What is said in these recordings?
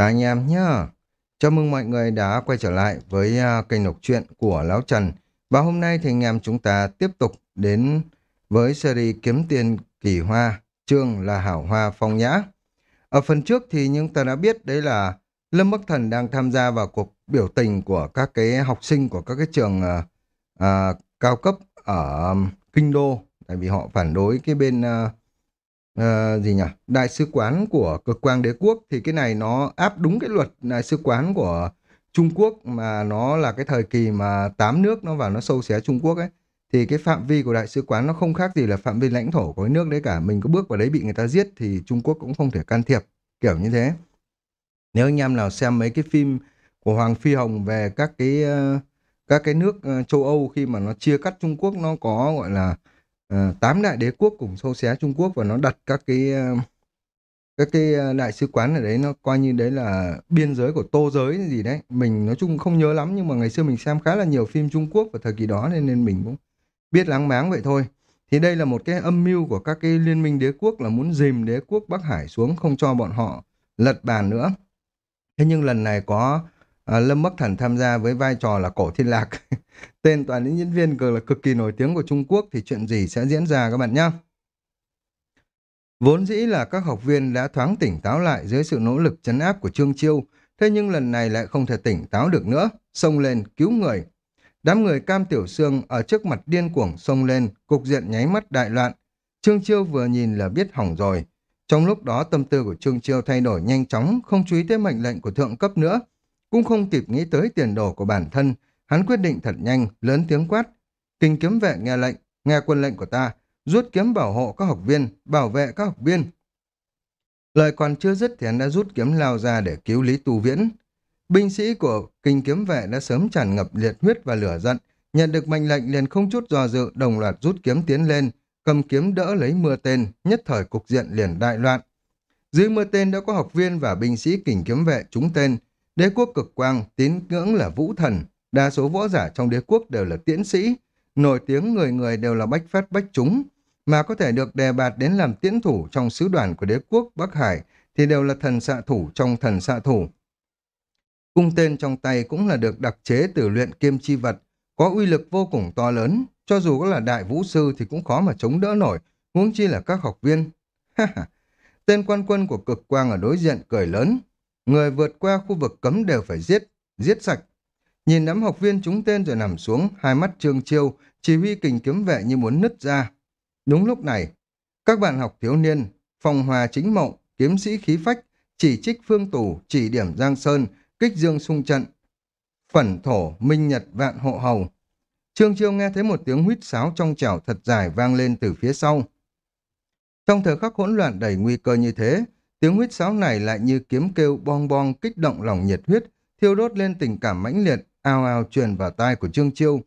Chào anh em nhá. Chào mừng mọi người đã quay trở lại với uh, kênh đọc truyện của Lão Trần. Và hôm nay thì anh em chúng ta tiếp tục đến với series Kiếm Tiền Kỳ Hoa, chương là Hảo Hoa Phong Nhã. Ở phần trước thì chúng ta đã biết đấy là Lâm Bắc Thần đang tham gia vào cuộc biểu tình của các cái học sinh của các cái trường uh, uh, cao cấp ở um, Kinh Đô. Tại vì họ phản đối cái bên... Uh, uh, gì nhỉ? Đại sứ quán của cực quang đế quốc. Thì cái này nó áp đúng cái luật đại sứ quán của Trung Quốc mà nó là cái thời kỳ mà tám nước nó vào nó sâu xé Trung Quốc ấy. Thì cái phạm vi của đại sứ quán nó không khác gì là phạm vi lãnh thổ của cái nước đấy cả. Mình có bước vào đấy bị người ta giết thì Trung Quốc cũng không thể can thiệp kiểu như thế. Nếu anh em nào xem mấy cái phim của Hoàng Phi Hồng về các cái ờ, các cái nước ờ, châu Âu khi mà nó chia cắt Trung Quốc nó có gọi là Ờ, tám đại đế quốc cùng sâu xé Trung Quốc và nó đặt các cái ờ, các cái ờ, đại sứ quán ở đấy nó coi như đấy là biên giới của tô giới gì đấy. Mình nói chung không nhớ lắm nhưng mà ngày xưa mình xem khá là nhiều phim Trung Quốc vào thời kỳ đó nên nên mình cũng biết láng máng vậy thôi. Thì đây là một cái âm mưu của các cái liên minh đế quốc là muốn dìm đế quốc Bắc Hải xuống không cho bọn họ lật bàn nữa. Thế nhưng lần này có à, Lâm Bắc Thần tham gia với vai trò là cổ thiên lạc. Tên toàn những diễn viên cực là cực kỳ nổi tiếng của Trung Quốc thì chuyện gì sẽ diễn ra các bạn nhé. Vốn dĩ là các học viên đã thoáng tỉnh táo lại dưới sự nỗ lực chấn áp của Trương Chiêu, thế nhưng lần này lại không thể tỉnh táo được nữa, xông lên cứu người. Đám người cam tiểu xương ở trước mặt điên cuồng xông lên, cục diện nháy mắt đại loạn. Trương Chiêu vừa nhìn là biết hỏng rồi. Trong lúc đó tâm tư của Trương Chiêu thay đổi nhanh chóng, không chú ý tới mệnh lệnh của thượng cấp nữa, cũng không kịp nghĩ tới tiền đồ của bản thân, hắn quyết định thật nhanh, lớn tiếng quát. Kinh kiếm vệ nghe lệnh, nghe quân lệnh của ta, rút kiếm bảo hộ các học viên, bảo vệ các học viên. Lời còn chưa dứt thì hắn đã rút kiếm lao ra để cứu Lý Tu Viễn. Binh sĩ của kinh kiếm vệ đã sớm tràn ngập liệt huyết và lửa giận, nhận được mệnh lệnh liền không chút do dự đồng loạt rút kiếm tiến lên, cầm kiếm đỡ lấy mưa tên, nhất thời cục diện liền đại loạn. Dưới mưa tên đã có học viên và binh sĩ kình kiếm vệ trúng tên, Đế quốc cực quang tín ngưỡng là vũ thần, đa số võ giả trong đế quốc đều là tiễn sĩ, nổi tiếng người người đều là bách phát bách chúng, mà có thể được đề bạt đến làm tiễn thủ trong sứ đoàn của đế quốc Bắc Hải thì đều là thần xạ thủ trong thần xạ thủ. Cung tên trong tay cũng là được đặc chế từ luyện kim chi vật, có uy lực vô cùng to lớn, cho dù có là đại vũ sư thì cũng khó mà chống đỡ nổi, huống chi là các học viên. tên quan quân của cực quang ở đối diện cười lớn, Người vượt qua khu vực cấm đều phải giết, giết sạch. Nhìn đám học viên chúng tên rồi nằm xuống, hai mắt trương chiêu, chỉ huy kình kiếm vệ như muốn nứt ra. Đúng lúc này, các bạn học thiếu niên, phòng hòa chính mộng, kiếm sĩ khí phách, chỉ trích phương tù, chỉ điểm giang sơn, kích dương sung trận, phẩn thổ, minh nhật, vạn hộ hầu. Trương Chiêu nghe thấy một tiếng huýt sáo trong trẻo thật dài vang lên từ phía sau. Trong thời khắc hỗn loạn đầy nguy cơ như thế, Tiếng huýt sáo này lại như kiếm kêu bong bong kích động lòng nhiệt huyết, thiêu đốt lên tình cảm mãnh liệt, ao ao truyền vào tai của Trương Chiêu.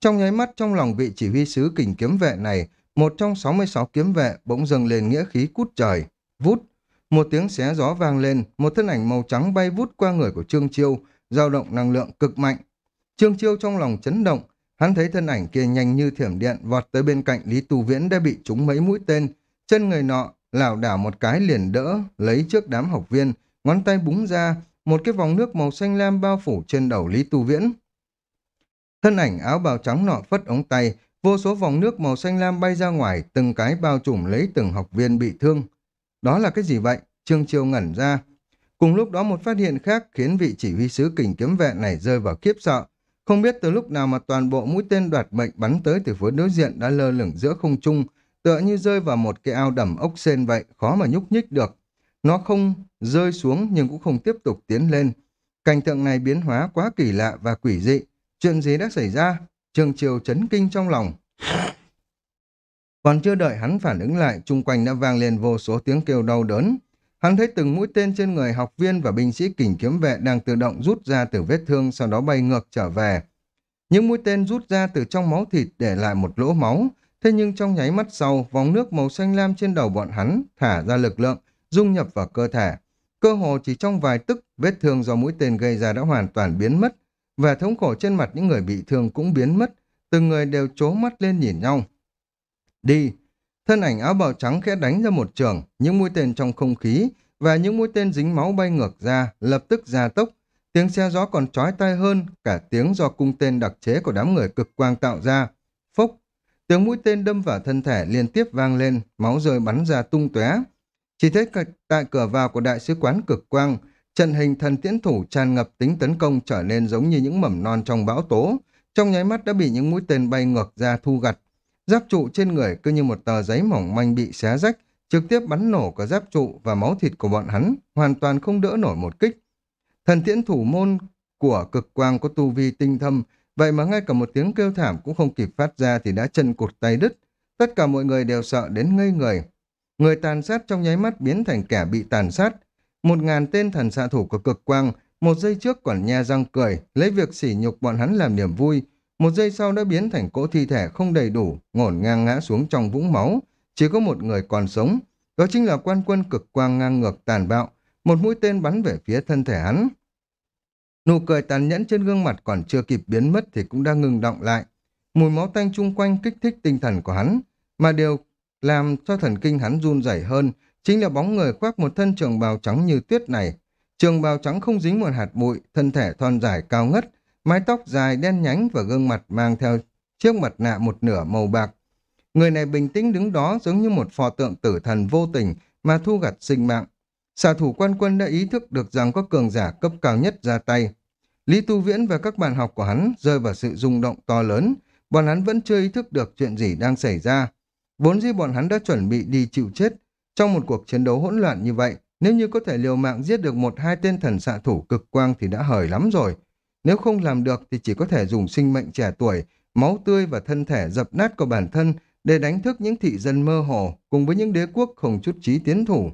Trong nháy mắt trong lòng vị chỉ huy sứ kình kiếm vệ này, một trong 66 kiếm vệ bỗng dâng lên nghĩa khí cút trời, vút. Một tiếng xé gió vang lên, một thân ảnh màu trắng bay vút qua người của Trương Chiêu, dao động năng lượng cực mạnh. Trương Chiêu trong lòng chấn động, hắn thấy thân ảnh kia nhanh như thiểm điện vọt tới bên cạnh Lý Tu Viễn đã bị trúng mấy mũi tên, chân người nọ lảo đảo một cái liền đỡ, lấy trước đám học viên, ngón tay búng ra, một cái vòng nước màu xanh lam bao phủ trên đầu Lý Tu Viễn. Thân ảnh áo bào trắng nọ phất ống tay, vô số vòng nước màu xanh lam bay ra ngoài, từng cái bao trùm lấy từng học viên bị thương. Đó là cái gì vậy? Trương Chiêu ngẩn ra. Cùng lúc đó một phát hiện khác khiến vị chỉ huy sứ kình kiếm vệ này rơi vào kiếp sợ. Không biết từ lúc nào mà toàn bộ mũi tên đoạt mệnh bắn tới từ phía đối diện đã lơ lửng giữa không trung, tựa như rơi vào một cái ao đầm ốc sên vậy, khó mà nhúc nhích được. Nó không rơi xuống nhưng cũng không tiếp tục tiến lên. Cảnh tượng này biến hóa quá kỳ lạ và quỷ dị. Chuyện gì đã xảy ra? Trường Triều chấn kinh trong lòng. Còn chưa đợi hắn phản ứng lại, chung quanh đã vang lên vô số tiếng kêu đau đớn. Hắn thấy từng mũi tên trên người học viên và binh sĩ kình kiếm vệ đang tự động rút ra từ vết thương sau đó bay ngược trở về. Những mũi tên rút ra từ trong máu thịt để lại một lỗ máu, Thế nhưng trong nháy mắt sau, vòng nước màu xanh lam trên đầu bọn hắn thả ra lực lượng, dung nhập vào cơ thể. Cơ hồ chỉ trong vài tức, vết thương do mũi tên gây ra đã hoàn toàn biến mất, và thống khổ trên mặt những người bị thương cũng biến mất, từng người đều trố mắt lên nhìn nhau. Đi! Thân ảnh áo bào trắng khẽ đánh ra một trường, những mũi tên trong không khí và những mũi tên dính máu bay ngược ra, lập tức gia tốc. Tiếng xe gió còn chói tai hơn cả tiếng do cung tên đặc chế của đám người cực quang tạo ra. Phốc, tiếng mũi tên đâm vào thân thể liên tiếp vang lên, máu rơi bắn ra tung tóe. Chỉ thấy tại cửa vào của đại sứ quán cực quang, trận hình thần tiễn thủ tràn ngập tính tấn công trở nên giống như những mầm non trong bão tố, trong nháy mắt đã bị những mũi tên bay ngược ra thu gặt. Giáp trụ trên người cứ như một tờ giấy mỏng manh bị xé rách, trực tiếp bắn nổ cả giáp trụ và máu thịt của bọn hắn, hoàn toàn không đỡ nổi một kích. Thần tiễn thủ môn của cực quang có tu vi tinh thâm, vậy mà ngay cả một tiếng kêu thảm cũng không kịp phát ra thì đã chân cụt tay đứt. Tất cả mọi người đều sợ đến ngây người. Người tàn sát trong nháy mắt biến thành kẻ bị tàn sát. Một ngàn tên thần xạ thủ của cực quang, một giây trước còn nha răng cười, lấy việc sỉ nhục bọn hắn làm niềm vui. Một giây sau đã biến thành cỗ thi thể không đầy đủ, ngổn ngang ngã xuống trong vũng máu. Chỉ có một người còn sống. Đó chính là quan quân cực quang ngang ngược tàn bạo. Một mũi tên bắn về phía thân thể hắn. Nụ cười tàn nhẫn trên gương mặt còn chưa kịp biến mất thì cũng đã ngừng động lại. Mùi máu tanh chung quanh kích thích tinh thần của hắn, mà điều làm cho thần kinh hắn run rẩy hơn chính là bóng người khoác một thân trường bào trắng như tuyết này. Trường bào trắng không dính một hạt bụi, thân thể thon dài cao ngất, mái tóc dài đen nhánh và gương mặt mang theo chiếc mặt nạ một nửa màu bạc. Người này bình tĩnh đứng đó giống như một pho tượng tử thần vô tình mà thu gặt sinh mạng. Xạ thủ quan quân đã ý thức được rằng có cường giả cấp cao nhất ra tay. Lý Tu Viễn và các bạn học của hắn rơi vào sự rung động to lớn, bọn hắn vẫn chưa ý thức được chuyện gì đang xảy ra. Vốn dĩ bọn hắn đã chuẩn bị đi chịu chết. Trong một cuộc chiến đấu hỗn loạn như vậy, nếu như có thể liều mạng giết được một hai tên thần xạ thủ cực quang thì đã hời lắm rồi. Nếu không làm được thì chỉ có thể dùng sinh mệnh trẻ tuổi, máu tươi và thân thể dập nát của bản thân để đánh thức những thị dân mơ hồ cùng với những đế quốc không chút trí tiến thủ.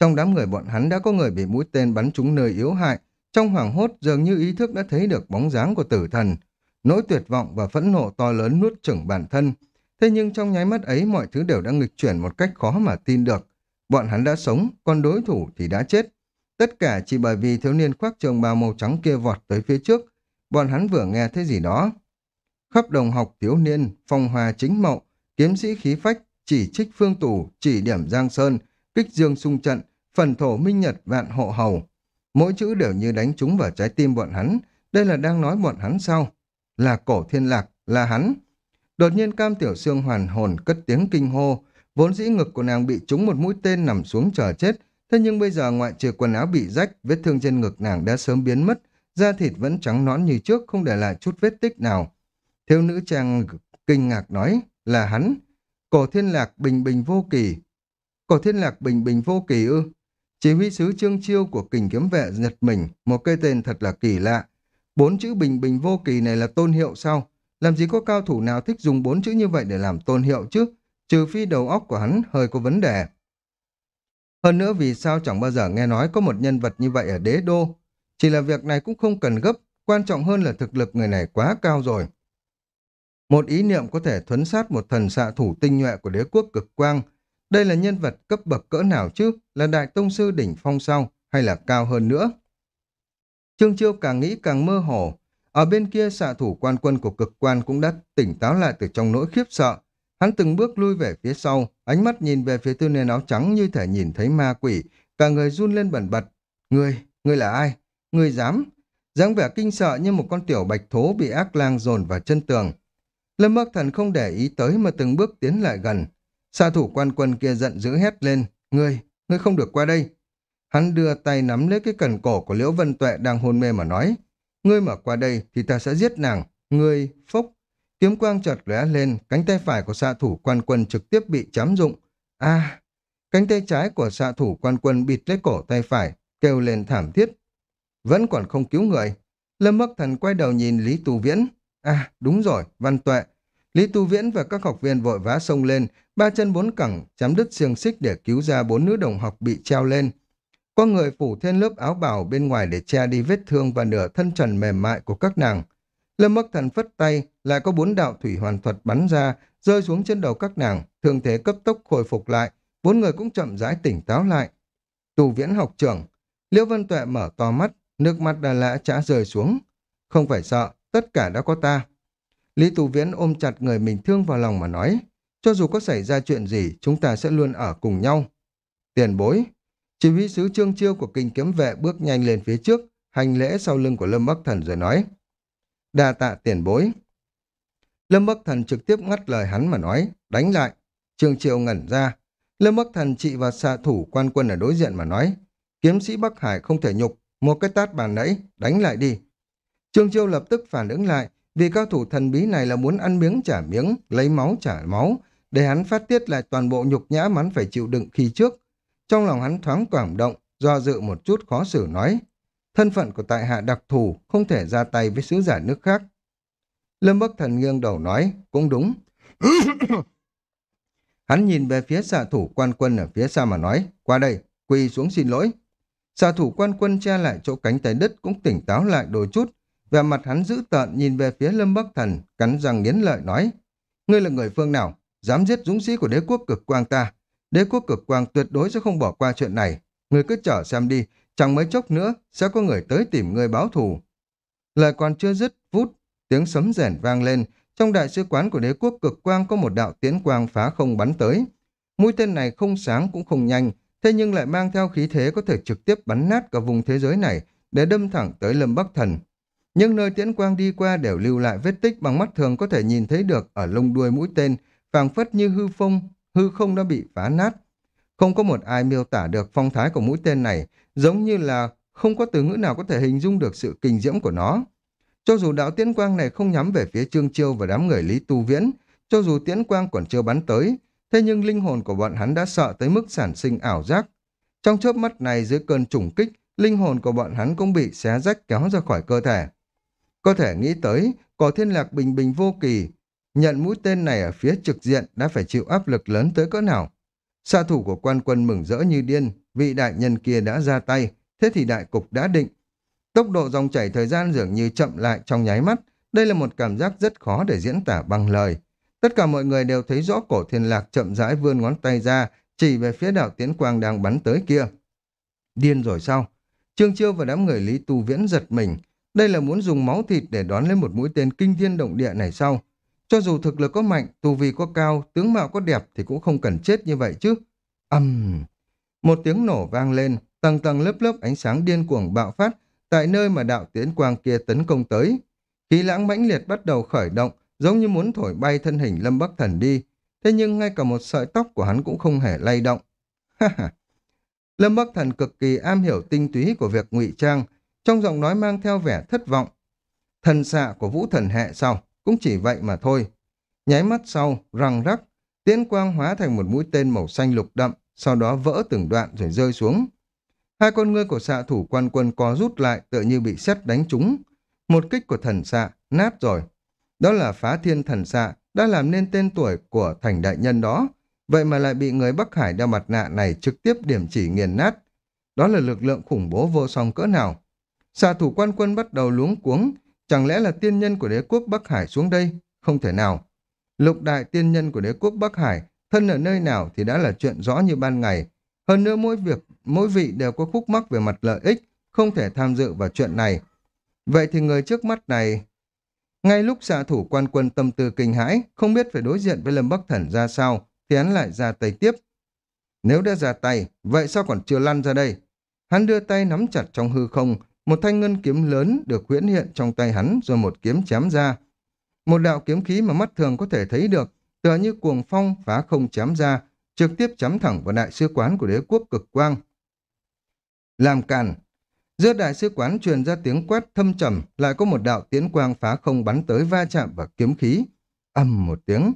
Trong đám người bọn hắn đã có người bị mũi tên bắn trúng nơi yếu hại, trong hoảng hốt dường như ý thức đã thấy được bóng dáng của tử thần. Nỗi tuyệt vọng và phẫn nộ to lớn nuốt chửng bản thân. Thế nhưng trong nháy mắt ấy mọi thứ đều đã nghịch chuyển một cách khó mà tin được. Bọn hắn đã sống, còn đối thủ thì đã chết. Tất cả chỉ bởi vì thiếu niên khoác trường bào màu trắng kia vọt tới phía trước. Bọn hắn vừa nghe thấy gì đó. Khắp đồng học thiếu niên, phong hòa chính mậu, kiếm sĩ khí phách, chỉ trích phương tù, chỉ điểm giang sơn, kích dương sung trận, phần thổ minh nhật vạn hộ hầu. Mỗi chữ đều như đánh trúng vào trái tim bọn hắn. Đây là đang nói bọn hắn sao? Là cổ thiên lạc, là hắn. Đột nhiên cam tiểu xương hoàn hồn cất tiếng kinh hô. Vốn dĩ ngực của nàng bị trúng một mũi tên nằm xuống chờ chết. Thế nhưng bây giờ ngoại trừ quần áo bị rách, vết thương trên ngực nàng đã sớm biến mất. Da thịt vẫn trắng nõn như trước, không để lại chút vết tích nào. Thiếu nữ trang kinh ngạc nói là hắn. Cổ thiên lạc bình bình vô kỳ. Cổ thiên lạc bình bình vô kỳ ư. Chỉ huy sứ trương chiêu của kình kiếm vệ giật mình, một cây tên thật là kỳ lạ. Bốn chữ bình bình vô kỳ này là tôn hiệu sao? Làm gì có cao thủ nào thích dùng bốn chữ như vậy để làm tôn hiệu chứ? Trừ phi đầu óc của hắn hơi có vấn đề. Hơn nữa vì sao chẳng bao giờ nghe nói có một nhân vật như vậy ở đế đô? Chỉ là việc này cũng không cần gấp, quan trọng hơn là thực lực người này quá cao rồi. Một ý niệm có thể thuấn sát một thần xạ thủ tinh nhuệ của đế quốc cực quang. Đây là nhân vật cấp bậc cỡ nào chứ? Là đại tông sư đỉnh phong sau Hay là cao hơn nữa? Trương Chiêu càng nghĩ càng mơ hồ. Ở bên kia xạ thủ quan quân của cực quan cũng đã tỉnh táo lại từ trong nỗi khiếp sợ. Hắn từng bước lui về phía sau, ánh mắt nhìn về phía tư niên áo trắng như thể nhìn thấy ma quỷ, cả người run lên bẩn bật. người người là ai? người dám? dáng vẻ kinh sợ như một con tiểu bạch thố bị ác lang dồn vào chân tường. Lâm Bắc Thần không để ý tới mà từng bước tiến lại gần. Xạ thủ quan quân kia giận dữ hét lên. Ngươi, ngươi không được qua đây. Hắn đưa tay nắm lấy cái cần cổ của Liễu Vân Tuệ đang hôn mê mà nói. Ngươi mở qua đây thì ta sẽ giết nàng. Ngươi, phốc. Kiếm quang chợt lóe lên, cánh tay phải của xạ thủ quan quân trực tiếp bị chám dụng. a cánh tay trái của xạ thủ quan quân bịt lấy cổ tay phải, kêu lên thảm thiết. Vẫn còn không cứu người. Lâm Bắc Thần quay đầu nhìn Lý Tu Viễn. À, đúng rồi, Văn Tuệ. Lý Tu Viễn và các học viên vội vã xông lên, ba chân bốn cẳng, chấm đứt xiềng xích để cứu ra bốn nữ đồng học bị treo lên. Có người phủ thêm lớp áo bào bên ngoài để che đi vết thương và nửa thân trần mềm mại của các nàng. Lâm Bắc Thần phất tay, lại có bốn đạo thủy hoàn thuật bắn ra, rơi xuống trên đầu các nàng, thường thế cấp tốc khôi phục lại, bốn người cũng chậm rãi tỉnh táo lại. Tù viễn học trưởng, Liễu Vân Tuệ mở to mắt, nước mắt đà lã chả rơi xuống. Không phải sợ, tất cả đã có ta. Lý Tù Viễn ôm chặt người mình thương vào lòng mà nói, cho dù có xảy ra chuyện gì, chúng ta sẽ luôn ở cùng nhau. Tiền bối, chỉ huy sứ Trương Chiêu của kinh kiếm vệ bước nhanh lên phía trước, hành lễ sau lưng của Lâm Bắc Thần rồi nói. Đa tạ tiền bối. Lâm Bắc Thần trực tiếp ngắt lời hắn mà nói, đánh lại. Trương Chiêu ngẩn ra. Lâm Bắc Thần trị và xạ thủ quan quân ở đối diện mà nói, kiếm sĩ Bắc Hải không thể nhục, một cái tát bàn nãy, đánh lại đi. Trương Chiêu lập tức phản ứng lại, vì cao thủ thần bí này là muốn ăn miếng trả miếng, lấy máu trả máu, để hắn phát tiết lại toàn bộ nhục nhã mắn phải chịu đựng khi trước. Trong lòng hắn thoáng cảm động, do dự một chút khó xử nói, thân phận của tại hạ đặc thù không thể ra tay với sứ giả nước khác. Lâm Bắc Thần nghiêng đầu nói, cũng đúng. hắn nhìn về phía xạ thủ quan quân ở phía xa mà nói, qua đây, quỳ xuống xin lỗi. Xạ thủ quan quân che lại chỗ cánh tay đất cũng tỉnh táo lại đôi chút, và mặt hắn dữ tợn nhìn về phía Lâm Bắc Thần, cắn răng nghiến lợi nói, ngươi là người phương nào, dám giết dũng sĩ của đế quốc cực quang ta, đế quốc cực quang tuyệt đối sẽ không bỏ qua chuyện này, Người cứ chờ xem đi, chẳng mấy chốc nữa sẽ có người tới tìm người báo thù. Lời còn chưa dứt, vút, tiếng sấm rèn vang lên, trong đại sứ quán của đế quốc cực quang có một đạo tiến quang phá không bắn tới. Mũi tên này không sáng cũng không nhanh, thế nhưng lại mang theo khí thế có thể trực tiếp bắn nát cả vùng thế giới này để đâm thẳng tới Lâm Bắc Thần. Những nơi tiễn quang đi qua đều lưu lại vết tích bằng mắt thường có thể nhìn thấy được ở lông đuôi mũi tên, phảng phất như hư phong, hư không đã bị phá nát. Không có một ai miêu tả được phong thái của mũi tên này, giống như là không có từ ngữ nào có thể hình dung được sự kinh diễm của nó. Cho dù đạo tiễn quang này không nhắm về phía Trương Chiêu và đám người Lý Tu Viễn, cho dù tiễn quang còn chưa bắn tới, thế nhưng linh hồn của bọn hắn đã sợ tới mức sản sinh ảo giác. Trong chớp mắt này dưới cơn trùng kích, linh hồn của bọn hắn cũng bị xé rách kéo ra khỏi cơ thể. Có thể nghĩ tới, cỏ thiên lạc bình bình vô kỳ, nhận mũi tên này ở phía trực diện đã phải chịu áp lực lớn tới cỡ nào. Sa thủ của quan quân mừng rỡ như điên, vị đại nhân kia đã ra tay, thế thì đại cục đã định. Tốc độ dòng chảy thời gian dường như chậm lại trong nháy mắt, đây là một cảm giác rất khó để diễn tả bằng lời. Tất cả mọi người đều thấy rõ cổ thiên lạc chậm rãi vươn ngón tay ra, chỉ về phía đảo tiến quang đang bắn tới kia. Điên rồi sao? Trương Chiêu và đám người Lý Tu Viễn giật mình. Đây là muốn dùng máu thịt để đón lên một mũi tên kinh thiên động địa này sao? Cho dù thực lực có mạnh, tu vi có cao, tướng mạo có đẹp thì cũng không cần chết như vậy chứ. Âm! Uhm. Một tiếng nổ vang lên, tầng tầng lớp lớp ánh sáng điên cuồng bạo phát tại nơi mà đạo tiến quang kia tấn công tới. Khí lãng mãnh liệt bắt đầu khởi động, giống như muốn thổi bay thân hình Lâm Bắc Thần đi. Thế nhưng ngay cả một sợi tóc của hắn cũng không hề lay động. Lâm Bắc Thần cực kỳ am hiểu tinh túy của việc ngụy trang, trong giọng nói mang theo vẻ thất vọng. Thần xạ của vũ thần hệ sau, cũng chỉ vậy mà thôi. Nháy mắt sau, răng rắc, tiễn quang hóa thành một mũi tên màu xanh lục đậm, sau đó vỡ từng đoạn rồi rơi xuống. Hai con ngươi của xạ thủ quan quân co rút lại tựa như bị sét đánh trúng. Một kích của thần xạ, nát rồi. Đó là phá thiên thần xạ, đã làm nên tên tuổi của thành đại nhân đó. Vậy mà lại bị người Bắc Hải đeo mặt nạ này trực tiếp điểm chỉ nghiền nát. Đó là lực lượng khủng bố vô song cỡ nào. Xạ thủ quan quân bắt đầu luống cuống. Chẳng lẽ là tiên nhân của đế quốc Bắc Hải xuống đây? Không thể nào. Lục đại tiên nhân của đế quốc Bắc Hải, thân ở nơi nào thì đã là chuyện rõ như ban ngày. Hơn nữa mỗi việc, mỗi vị đều có khúc mắc về mặt lợi ích, không thể tham dự vào chuyện này. Vậy thì người trước mắt này ngay lúc xạ thủ quan quân tâm tư kinh hãi, không biết phải đối diện với Lâm Bắc Thần ra sao, thì hắn lại ra tay tiếp. Nếu đã ra tay, vậy sao còn chưa lăn ra đây? Hắn đưa tay nắm chặt trong hư không, một thanh ngân kiếm lớn được huyễn hiện trong tay hắn rồi một kiếm chém ra. Một đạo kiếm khí mà mắt thường có thể thấy được, tựa như cuồng phong phá không chém ra, trực tiếp chém thẳng vào đại sứ quán của đế quốc cực quang. Làm càn, Giữa đại sứ quán truyền ra tiếng quát thâm trầm, lại có một đạo tiến quang phá không bắn tới va chạm vào kiếm khí. ầm một tiếng,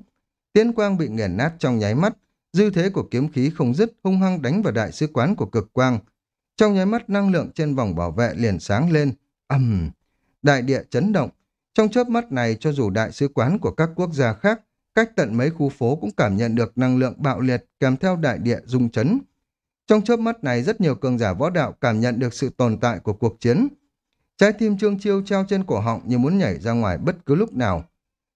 tiến quang bị nghiền nát trong nháy mắt, dư thế của kiếm khí không dứt hung hăng đánh vào đại sứ quán của cực quang. Trong nháy mắt năng lượng trên vòng bảo vệ liền sáng lên, ầm đại địa chấn động. Trong chớp mắt này cho dù đại sứ quán của các quốc gia khác, cách tận mấy khu phố cũng cảm nhận được năng lượng bạo liệt kèm theo đại địa rung chấn. Trong chớp mắt này rất nhiều cường giả võ đạo cảm nhận được sự tồn tại của cuộc chiến. Trái tim Trương Chiêu treo trên cổ họng như muốn nhảy ra ngoài bất cứ lúc nào.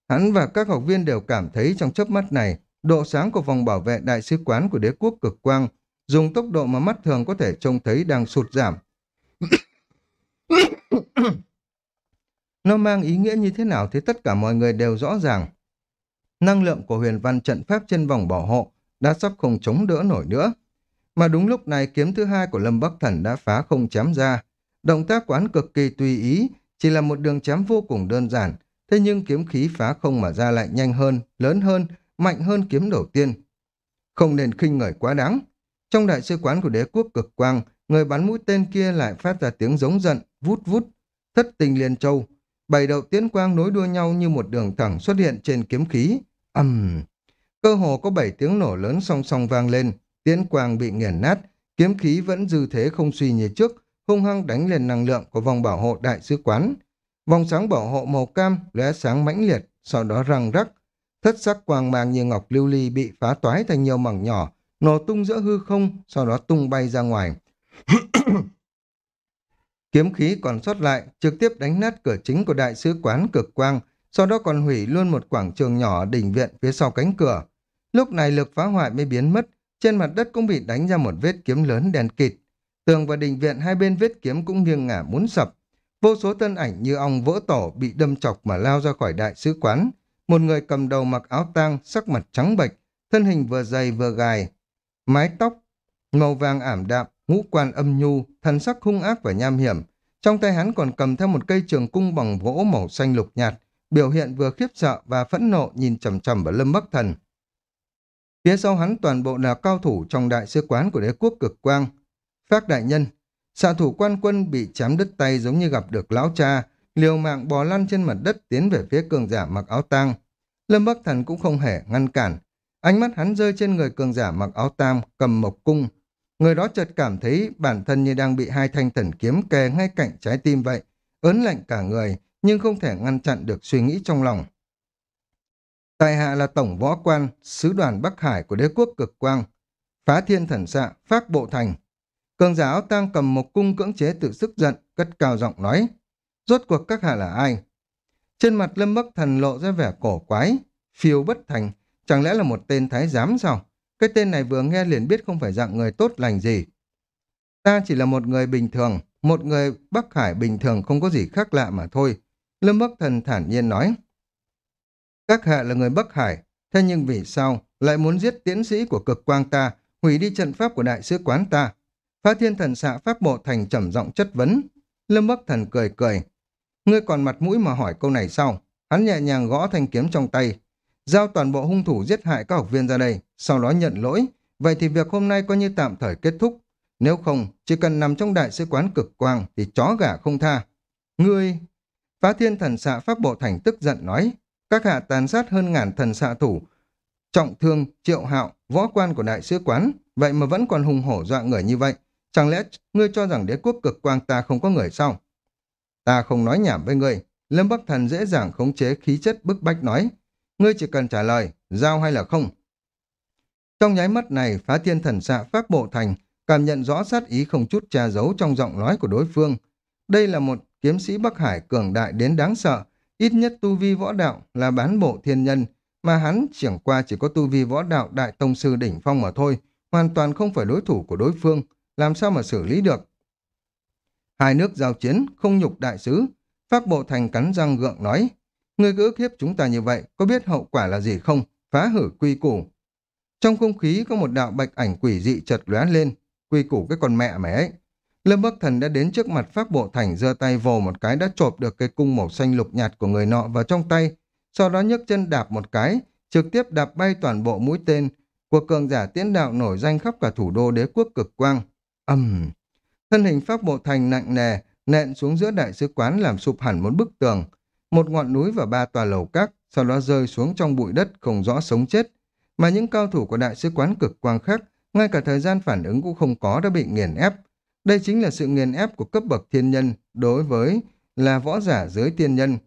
Hắn và các học viên đều cảm thấy trong chớp mắt này, độ sáng của vòng bảo vệ đại sứ quán của đế quốc cực quang, dùng tốc độ mà mắt thường có thể trông thấy đang sụt giảm. Nó mang ý nghĩa như thế nào thì tất cả mọi người đều rõ ràng. Năng lượng của huyền văn trận pháp trên vòng bảo hộ đã sắp không chống đỡ nổi nữa. Mà đúng lúc này kiếm thứ hai của Lâm Bắc Thần đã phá không chém ra. Động tác quán cực kỳ tùy ý, chỉ là một đường chém vô cùng đơn giản, thế nhưng kiếm khí phá không mà ra lại nhanh hơn, lớn hơn, mạnh hơn kiếm đầu tiên. Không nên khinh ngợi quá đáng. Trong đại sứ quán của đế quốc cực quang, người bắn mũi tên kia lại phát ra tiếng giống giận, vút vút, thất tình liên châu. Bảy đầu tiến quang nối đua nhau như một đường thẳng xuất hiện trên kiếm khí. ầm Cơ hồ có bảy tiếng nổ lớn song song vang lên, tiến quang bị nghiền nát, kiếm khí vẫn dư thế không suy như trước, hung hăng đánh lên năng lượng của vòng bảo hộ đại sứ quán. Vòng sáng bảo hộ màu cam lóe sáng mãnh liệt, sau đó răng rắc. Thất sắc quang mang như ngọc lưu ly bị phá toái thành nhiều mảng nhỏ, nổ tung giữa hư không, sau đó tung bay ra ngoài. Kiếm khí còn sót lại, trực tiếp đánh nát cửa chính của đại sứ quán cực quang, sau đó còn hủy luôn một quảng trường nhỏ đỉnh viện phía sau cánh cửa. Lúc này lực phá hoại mới biến mất, trên mặt đất cũng bị đánh ra một vết kiếm lớn đen kịt. Tường và đình viện hai bên vết kiếm cũng nghiêng ngả muốn sập. Vô số thân ảnh như ong vỡ tổ bị đâm chọc mà lao ra khỏi đại sứ quán. Một người cầm đầu mặc áo tang, sắc mặt trắng bệch, thân hình vừa dày vừa gài, mái tóc màu vàng ảm đạm, ngũ quan âm nhu, thần sắc hung ác và nham hiểm. Trong tay hắn còn cầm theo một cây trường cung bằng gỗ màu xanh lục nhạt, biểu hiện vừa khiếp sợ và phẫn nộ nhìn chầm chầm vào lâm bắc thần. Phía sau hắn toàn bộ là cao thủ trong đại sứ quán của đế quốc cực quang. Phác đại nhân, xạ thủ quan quân bị chém đứt tay giống như gặp được lão cha, liều mạng bò lăn trên mặt đất tiến về phía cường giả mặc áo tang. Lâm Bắc Thần cũng không hề ngăn cản. Ánh mắt hắn rơi trên người cường giả mặc áo tam, cầm mộc cung. Người đó chợt cảm thấy bản thân như đang bị hai thanh thần kiếm kề ngay cạnh trái tim vậy, ớn lạnh cả người, nhưng không thể ngăn chặn được suy nghĩ trong lòng. Tại hạ là tổng võ quan, sứ đoàn Bắc Hải của đế quốc cực quang, phá thiên thần xạ, phát bộ thành. Cường giả áo tang cầm một cung cưỡng chế tự sức giận, cất cao giọng nói. Rốt cuộc các hạ là ai? Trên mặt lâm bắc thần lộ ra vẻ cổ quái, phiêu bất thành, chẳng lẽ là một tên thái giám sao? Cái tên này vừa nghe liền biết không phải dạng người tốt lành gì. Ta chỉ là một người bình thường, một người Bắc Hải bình thường không có gì khác lạ mà thôi. Lâm Bắc Thần thản nhiên nói. Các hạ là người Bắc Hải, thế nhưng vì sao lại muốn giết tiến sĩ của cực quang ta, hủy đi trận pháp của đại sứ quán ta? Phá thiên thần xạ pháp bộ thành trầm giọng chất vấn. Lâm Bắc Thần cười cười. Ngươi còn mặt mũi mà hỏi câu này sao? Hắn nhẹ nhàng gõ thanh kiếm trong tay. Giao toàn bộ hung thủ giết hại các học viên ra đây, sau đó nhận lỗi. Vậy thì việc hôm nay coi như tạm thời kết thúc. Nếu không, chỉ cần nằm trong đại sứ quán cực quang thì chó gà không tha. Ngươi... Phá thiên thần xạ pháp bộ thành tức giận nói. Các hạ tàn sát hơn ngàn thần xạ thủ, trọng thương, triệu hạo, võ quan của đại sứ quán, vậy mà vẫn còn hùng hổ dọa người như vậy. Chẳng lẽ ngươi cho rằng đế quốc cực quang ta không có người sao? Ta không nói nhảm với ngươi. Lâm Bắc Thần dễ dàng khống chế khí chất bức bách nói. Ngươi chỉ cần trả lời, giao hay là không. Trong nháy mắt này, phá thiên thần xạ phát bộ thành, cảm nhận rõ sát ý không chút che giấu trong giọng nói của đối phương. Đây là một kiếm sĩ Bắc Hải cường đại đến đáng sợ, ít nhất tu vi võ đạo là bán bộ thiên nhân, mà hắn chẳng qua chỉ có tu vi võ đạo đại tông sư đỉnh phong mà thôi, hoàn toàn không phải đối thủ của đối phương, làm sao mà xử lý được. Hai nước giao chiến, không nhục đại sứ, Phát bộ thành cắn răng gượng nói, người cứ ức hiếp chúng ta như vậy, có biết hậu quả là gì không? Phá hử quy củ. Trong không khí có một đạo bạch ảnh quỷ dị chợt lóe lên, quy củ cái con mẹ mày ấy. Lâm Bắc Thần đã đến trước mặt Pháp Bộ Thành giơ tay vồ một cái đã chộp được cây cung màu xanh lục nhạt của người nọ vào trong tay, sau đó nhấc chân đạp một cái, trực tiếp đạp bay toàn bộ mũi tên của cường giả tiến đạo nổi danh khắp cả thủ đô đế quốc cực quang. ầm, um. thân hình Pháp Bộ Thành nặng nề nện xuống giữa đại sứ quán làm sụp hẳn một bức tường, một ngọn núi và ba tòa lầu các, sau đó rơi xuống trong bụi đất không rõ sống chết. Mà những cao thủ của đại sứ quán cực quang khác, ngay cả thời gian phản ứng cũng không có đã bị nghiền ép. Đây chính là sự nghiền ép của cấp bậc thiên nhân đối với là võ giả dưới thiên nhân.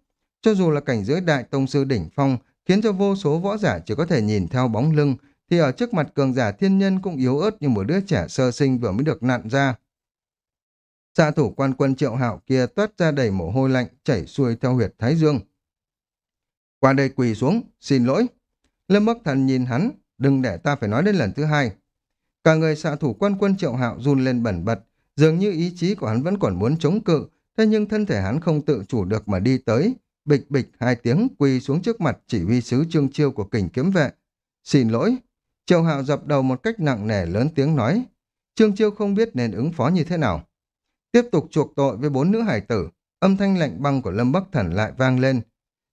Cho dù là cảnh giới đại tông sư đỉnh phong, khiến cho vô số võ giả chỉ có thể nhìn theo bóng lưng, thì ở trước mặt cường giả thiên nhân cũng yếu ớt như một đứa trẻ sơ sinh vừa mới được nặn ra. Xạ thủ quan quân triệu hạo kia toát ra đầy mồ hôi lạnh chảy xuôi theo huyệt thái dương. Qua đây quỳ xuống, xin lỗi. Lâm Bắc Thần nhìn hắn, đừng để ta phải nói đến lần thứ hai. Cả người xạ thủ quan quân triệu hạo run lên bẩn bật, dường như ý chí của hắn vẫn còn muốn chống cự, thế nhưng thân thể hắn không tự chủ được mà đi tới, bịch bịch hai tiếng quỳ xuống trước mặt chỉ huy sứ trương chiêu của kình kiếm vệ. Xin lỗi. Triệu hạo dập đầu một cách nặng nề lớn tiếng nói, Trương Chiêu không biết nên ứng phó như thế nào. Tiếp tục chuộc tội với bốn nữ hải tử, âm thanh lạnh băng của Lâm Bắc Thần lại vang lên.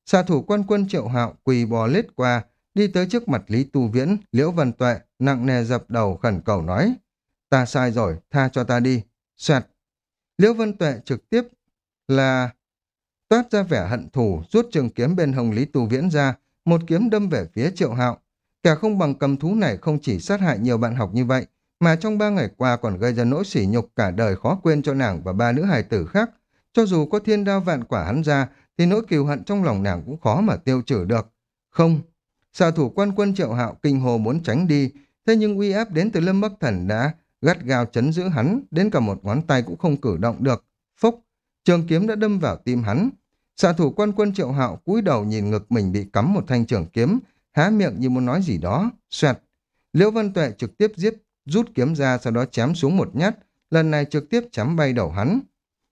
Xạ thủ quan quân triệu hạo quỳ bò lết qua, đi tới trước mặt Lý Tu Viễn, Liễu Văn Tuệ, nặng nề dập đầu khẩn cầu nói. Ta sai rồi, tha cho ta đi. Xoẹt. Liễu Văn Tuệ trực tiếp là toát ra vẻ hận thù, rút trường kiếm bên hồng Lý Tu Viễn ra, một kiếm đâm về phía triệu hạo. Kẻ không bằng cầm thú này không chỉ sát hại nhiều bạn học như vậy, mà trong ba ngày qua còn gây ra nỗi sỉ nhục cả đời khó quên cho nàng và ba nữ hài tử khác. Cho dù có thiên đao vạn quả hắn ra, thì nỗi kiều hận trong lòng nàng cũng khó mà tiêu trừ được. Không, xạ thủ quan quân triệu hạo kinh hồ muốn tránh đi, thế nhưng uy áp đến từ Lâm Bắc Thần đã gắt gao chấn giữ hắn, đến cả một ngón tay cũng không cử động được. Phúc, trường kiếm đã đâm vào tim hắn. Xạ thủ quan quân triệu hạo cúi đầu nhìn ngực mình bị cắm một thanh trường kiếm, há miệng như muốn nói gì đó, xoẹt. Liễu Văn Tuệ trực tiếp giết, rút kiếm ra sau đó chém xuống một nhát, lần này trực tiếp chém bay đầu hắn.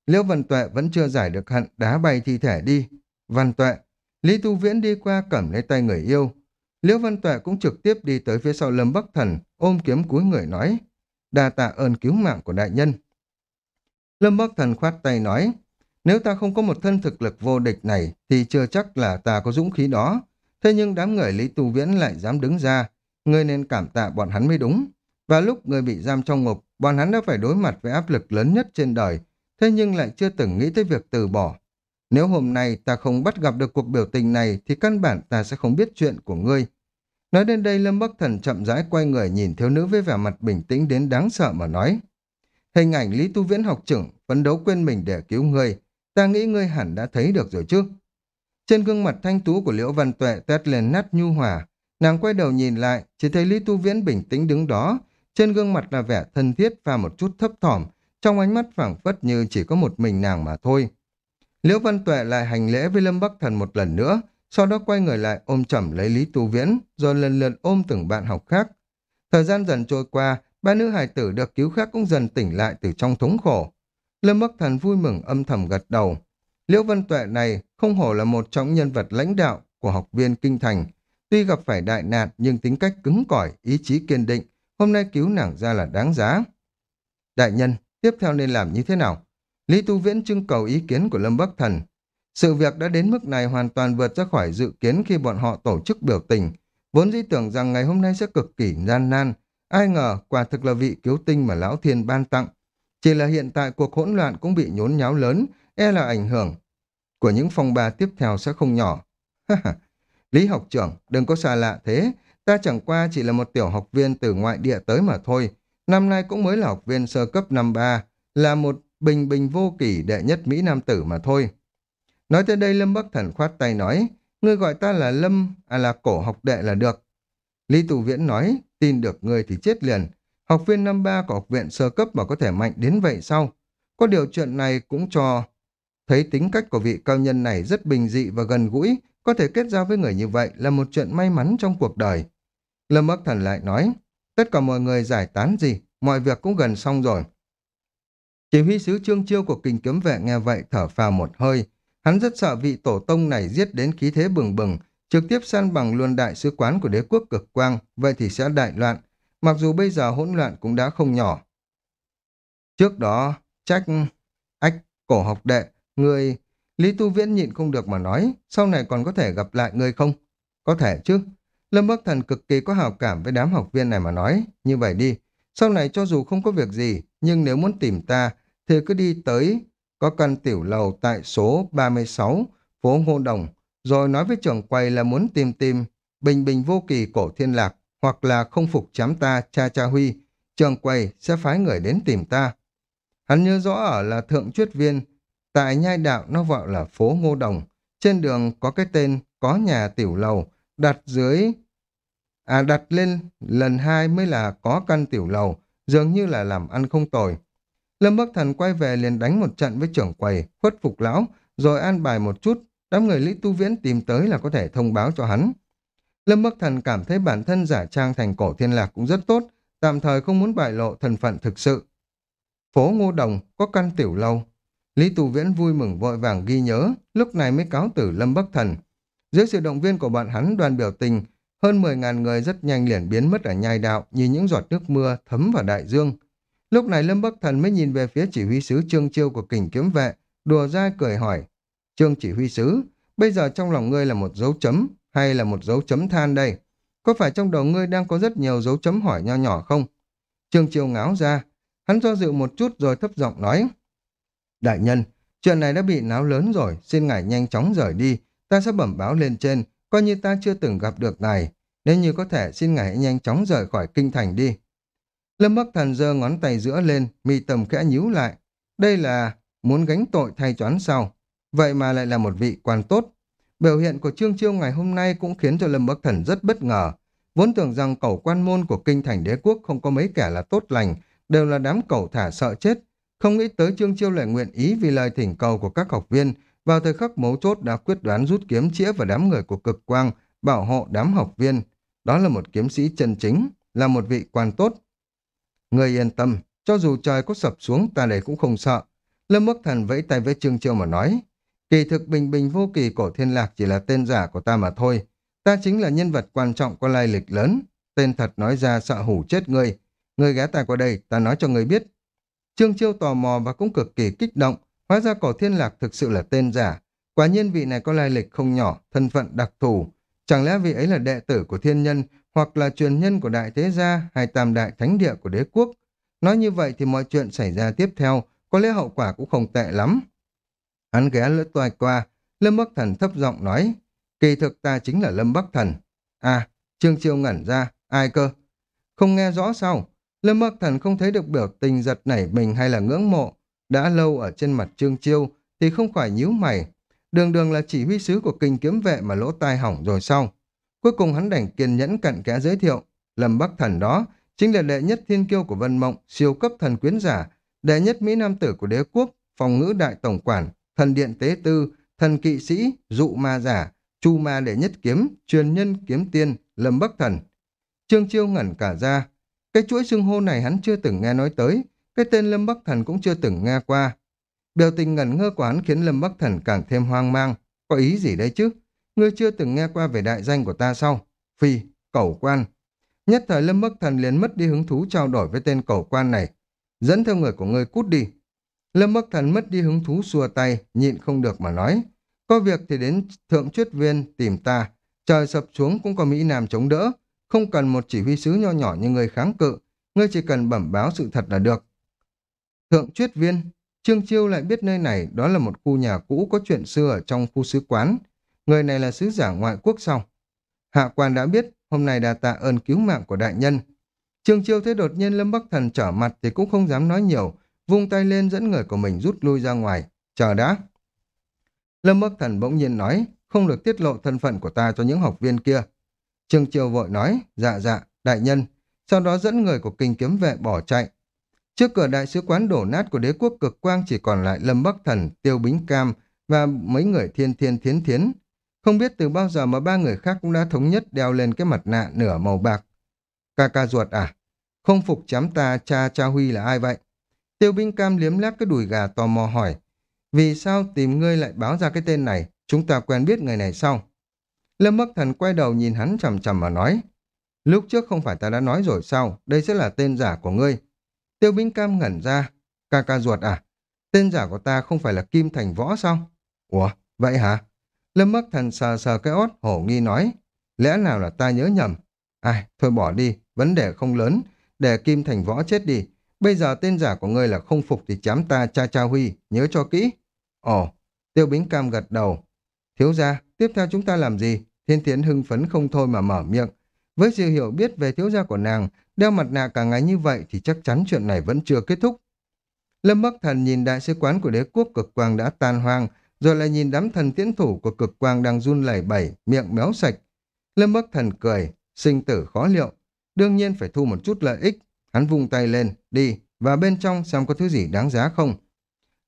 Liễu Văn Tuệ vẫn chưa giải được hận, đá bay thi thể đi. Văn Tuệ, Lý Tu Viễn đi qua cầm lấy tay người yêu. Liễu Văn Tuệ cũng trực tiếp đi tới phía sau Lâm Bắc Thần, ôm kiếm cúi người nói, đa tạ ơn cứu mạng của đại nhân. Lâm Bắc Thần khoát tay nói, nếu ta không có một thân thực lực vô địch này thì chưa chắc là ta có dũng khí đó. Thế nhưng đám người Lý Tu Viễn lại dám đứng ra, ngươi nên cảm tạ bọn hắn mới đúng. Và lúc người bị giam trong ngục, bọn hắn đã phải đối mặt với áp lực lớn nhất trên đời, thế nhưng lại chưa từng nghĩ tới việc từ bỏ. Nếu hôm nay ta không bắt gặp được cuộc biểu tình này thì căn bản ta sẽ không biết chuyện của ngươi. Nói đến đây Lâm Bắc Thần chậm rãi quay người nhìn thiếu nữ với vẻ mặt bình tĩnh đến đáng sợ mà nói. Hình ảnh Lý Tu Viễn học trưởng phấn đấu quên mình để cứu ngươi, ta nghĩ ngươi hẳn đã thấy được rồi chứ. Trên gương mặt thanh tú của Liễu Văn Tuệ tét lên nát nhu hòa, nàng quay đầu nhìn lại, chỉ thấy Lý Tu Viễn bình tĩnh đứng đó, trên gương mặt là vẻ thân thiết và một chút thấp thỏm, trong ánh mắt phảng phất như chỉ có một mình nàng mà thôi. Liễu Văn Tuệ lại hành lễ với Lâm Bắc Thần một lần nữa, sau đó quay người lại ôm chầm lấy Lý Tu Viễn, rồi lần lượt ôm từng bạn học khác. Thời gian dần trôi qua, ba nữ hài tử được cứu khác cũng dần tỉnh lại từ trong thống khổ. Lâm Bắc Thần vui mừng âm thầm gật đầu. Liễu Văn Tuệ này không hổ là một trong nhân vật lãnh đạo của học viên Kinh Thành. Tuy gặp phải đại nạn nhưng tính cách cứng cỏi, ý chí kiên định, hôm nay cứu nàng ra là đáng giá. Đại nhân, tiếp theo nên làm như thế nào? Lý Tu Viễn trưng cầu ý kiến của Lâm Bắc Thần. Sự việc đã đến mức này hoàn toàn vượt ra khỏi dự kiến khi bọn họ tổ chức biểu tình. Vốn dĩ tưởng rằng ngày hôm nay sẽ cực kỳ gian nan. Ai ngờ quả thực là vị cứu tinh mà Lão Thiên ban tặng. Chỉ là hiện tại cuộc hỗn loạn cũng bị nhốn nháo lớn, e là ảnh hưởng của những phong ba tiếp theo sẽ không nhỏ. Lý học trưởng, đừng có xa lạ thế. Ta chẳng qua chỉ là một tiểu học viên từ ngoại địa tới mà thôi. Năm nay cũng mới là học viên sơ cấp năm ba, là một bình bình vô kỷ đệ nhất Mỹ Nam tử mà thôi. Nói tới đây Lâm Bắc Thần khoát tay nói, ngươi gọi ta là Lâm, à là cổ học đệ là được. Lý Tù Viễn nói, tin được ngươi thì chết liền. Học viên năm ba của học viện sơ cấp mà có thể mạnh đến vậy sao? Có điều chuyện này cũng cho thấy tính cách của vị cao nhân này rất bình dị và gần gũi, có thể kết giao với người như vậy là một chuyện may mắn trong cuộc đời. Lâm Bắc Thần lại nói, tất cả mọi người giải tán gì, mọi việc cũng gần xong rồi. Chỉ huy sứ Trương Chiêu của kinh kiếm vệ nghe vậy thở phào một hơi. Hắn rất sợ vị tổ tông này giết đến khí thế bừng bừng, trực tiếp san bằng luôn đại sứ quán của đế quốc cực quang, vậy thì sẽ đại loạn. Mặc dù bây giờ hỗn loạn cũng đã không nhỏ. Trước đó, trách ách cổ học đệ, người... Lý Tu Viễn nhịn không được mà nói, sau này còn có thể gặp lại người không? Có thể chứ. Lâm Bắc Thần cực kỳ có hào cảm với đám học viên này mà nói, như vậy đi, sau này cho dù không có việc gì, nhưng nếu muốn tìm ta, thì cứ đi tới có căn tiểu lầu tại số 36, phố Ngô Đồng, rồi nói với trưởng quầy là muốn tìm tìm bình bình vô kỳ cổ thiên lạc, hoặc là không phục chám ta cha cha huy, trưởng quầy sẽ phái người đến tìm ta. Hắn nhớ rõ ở là thượng Chuyết viên, tại nhai đạo nó gọi là phố Ngô Đồng, trên đường có cái tên có nhà tiểu lầu, đặt dưới... À đặt lên lần hai mới là có căn tiểu lầu, dường như là làm ăn không tồi. Lâm Bắc Thần quay về liền đánh một trận với trưởng quầy, khuất phục lão, rồi an bài một chút, đám người Lý Tu Viễn tìm tới là có thể thông báo cho hắn. Lâm Bắc Thần cảm thấy bản thân giả trang thành cổ thiên lạc cũng rất tốt, tạm thời không muốn bại lộ thân phận thực sự. Phố Ngô Đồng có căn tiểu lâu. Lý Tu Viễn vui mừng vội vàng ghi nhớ, lúc này mới cáo tử Lâm Bắc Thần. Dưới sự động viên của bọn hắn đoàn biểu tình, hơn 10.000 người rất nhanh liền biến mất ở nhai đạo như những giọt nước mưa thấm vào đại dương. Lúc này Lâm Bắc Thần mới nhìn về phía chỉ huy sứ Trương Chiêu của kình kiếm vệ, đùa ra cười hỏi. Trương chỉ huy sứ, bây giờ trong lòng ngươi là một dấu chấm hay là một dấu chấm than đây? Có phải trong đầu ngươi đang có rất nhiều dấu chấm hỏi nho nhỏ không? Trương Chiêu ngáo ra, hắn do dự một chút rồi thấp giọng nói. Đại nhân, chuyện này đã bị náo lớn rồi, xin ngài nhanh chóng rời đi, ta sẽ bẩm báo lên trên, coi như ta chưa từng gặp được ngài. Nếu như có thể, xin ngài hãy nhanh chóng rời khỏi kinh thành đi. Lâm Bắc Thần giơ ngón tay giữa lên, mi tầm khẽ nhíu lại. Đây là muốn gánh tội thay choán sao? Vậy mà lại là một vị quan tốt. Biểu hiện của Trương Chiêu ngày hôm nay cũng khiến cho Lâm Bắc Thần rất bất ngờ. Vốn tưởng rằng cầu quan môn của kinh thành đế quốc không có mấy kẻ là tốt lành, đều là đám cầu thả sợ chết. Không nghĩ tới Trương Chiêu lại nguyện ý vì lời thỉnh cầu của các học viên, vào thời khắc mấu chốt đã quyết đoán rút kiếm chĩa vào đám người của cực quang, bảo hộ đám học viên. Đó là một kiếm sĩ chân chính, là một vị quan tốt. Người yên tâm, cho dù trời có sập xuống ta đây cũng không sợ. Lâm Bắc Thần vẫy tay với Trương Chiêu mà nói, kỳ thực bình bình vô kỳ cổ thiên lạc chỉ là tên giả của ta mà thôi. Ta chính là nhân vật quan trọng có lai lịch lớn. Tên thật nói ra sợ hủ chết người người ghé ta qua đây, ta nói cho người biết. Trương Chiêu tò mò và cũng cực kỳ kích động. Hóa ra cổ thiên lạc thực sự là tên giả. Quả nhiên vị này có lai lịch không nhỏ, thân phận đặc thù. Chẳng lẽ vị ấy là đệ tử của thiên nhân hoặc là truyền nhân của đại thế gia hay tam đại thánh địa của đế quốc? Nói như vậy thì mọi chuyện xảy ra tiếp theo có lẽ hậu quả cũng không tệ lắm. Hắn ghé lướt toai qua, Lâm Bắc Thần thấp giọng nói, kỳ thực ta chính là Lâm Bắc Thần. À, Trương Chiêu ngẩn ra, ai cơ? Không nghe rõ sao? Lâm Bắc Thần không thấy được biểu tình giật nảy mình hay là ngưỡng mộ. Đã lâu ở trên mặt Trương Chiêu thì không khỏi nhíu mày. Đường đường là chỉ huy sứ của kinh kiếm vệ mà lỗ tai hỏng rồi sau Cuối cùng hắn đành kiên nhẫn cặn kẽ giới thiệu. Lâm Bắc Thần đó chính là đệ nhất thiên kiêu của Vân Mộng, siêu cấp thần quyến giả, đệ nhất Mỹ Nam tử của đế quốc, phòng ngữ đại tổng quản, thần điện tế tư, thần kỵ sĩ, dụ ma giả, chu ma đệ nhất kiếm, truyền nhân kiếm tiên, lâm bắc thần. Trương Chiêu ngẩn cả ra. Cái chuỗi xưng hô này hắn chưa từng nghe nói tới, cái tên Lâm Bắc Thần cũng chưa từng nghe qua. Biểu tình ngẩn ngơ của hắn khiến Lâm Bắc Thần càng thêm hoang mang. Có ý gì đấy chứ? Ngươi chưa từng nghe qua về đại danh của ta sao? Phi, cẩu quan. Nhất thời Lâm Bắc Thần liền mất đi hứng thú trao đổi với tên cẩu quan này. Dẫn theo người của ngươi cút đi. Lâm Bắc Thần mất đi hứng thú xua tay, nhịn không được mà nói. Có việc thì đến thượng chuyết viên tìm ta. Trời sập xuống cũng có Mỹ Nam chống đỡ. Không cần một chỉ huy sứ nho nhỏ như người kháng cự. Ngươi chỉ cần bẩm báo sự thật là được. Thượng chuyết viên, Trương Chiêu lại biết nơi này đó là một khu nhà cũ có chuyện xưa ở trong khu sứ quán. Người này là sứ giả ngoại quốc sau. Hạ quan đã biết, hôm nay đã tạ ơn cứu mạng của đại nhân. Trương Chiêu thấy đột nhiên Lâm Bắc Thần trở mặt thì cũng không dám nói nhiều, vung tay lên dẫn người của mình rút lui ra ngoài. Chờ đã. Lâm Bắc Thần bỗng nhiên nói, không được tiết lộ thân phận của ta cho những học viên kia. Trương Chiêu vội nói, dạ dạ, đại nhân, sau đó dẫn người của kinh kiếm vệ bỏ chạy. Trước cửa đại sứ quán đổ nát của đế quốc cực quang chỉ còn lại Lâm Bắc Thần, Tiêu Bính Cam và mấy người thiên thiên thiến thiến. Không biết từ bao giờ mà ba người khác cũng đã thống nhất đeo lên cái mặt nạ nửa màu bạc. Ca ca ruột à? Không phục chám ta cha cha Huy là ai vậy? Tiêu binh cam liếm láp cái đùi gà tò mò hỏi. Vì sao tìm ngươi lại báo ra cái tên này? Chúng ta quen biết người này sao? Lâm Bắc Thần quay đầu nhìn hắn chầm chầm mà nói. Lúc trước không phải ta đã nói rồi sao? Đây sẽ là tên giả của ngươi. Tiêu Vĩnh cam ngẩn ra. Ca ca ruột à? Tên giả của ta không phải là Kim Thành Võ sao? Ủa, vậy hả? Lâm Bắc Thần sờ sờ cái ót hổ nghi nói. Lẽ nào là ta nhớ nhầm? Ai, thôi bỏ đi, vấn đề không lớn. Để Kim Thành Võ chết đi. Bây giờ tên giả của ngươi là không phục thì chám ta cha cha huy, nhớ cho kỹ. Ồ, tiêu bính cam gật đầu. Thiếu gia, tiếp theo chúng ta làm gì? Thiên thiến hưng phấn không thôi mà mở miệng. Với sự hiểu biết về thiếu gia của nàng, đeo mặt nạ cả ngày như vậy thì chắc chắn chuyện này vẫn chưa kết thúc. Lâm Bắc Thần nhìn đại sứ quán của đế quốc cực quang đã tan hoang, rồi lại nhìn đám thần tiễn thủ của cực quang đang run lẩy bẩy, miệng méo sạch. Lâm Bắc Thần cười, sinh tử khó liệu, đương nhiên phải thu một chút lợi ích. Hắn vung tay lên, đi, và bên trong xem có thứ gì đáng giá không.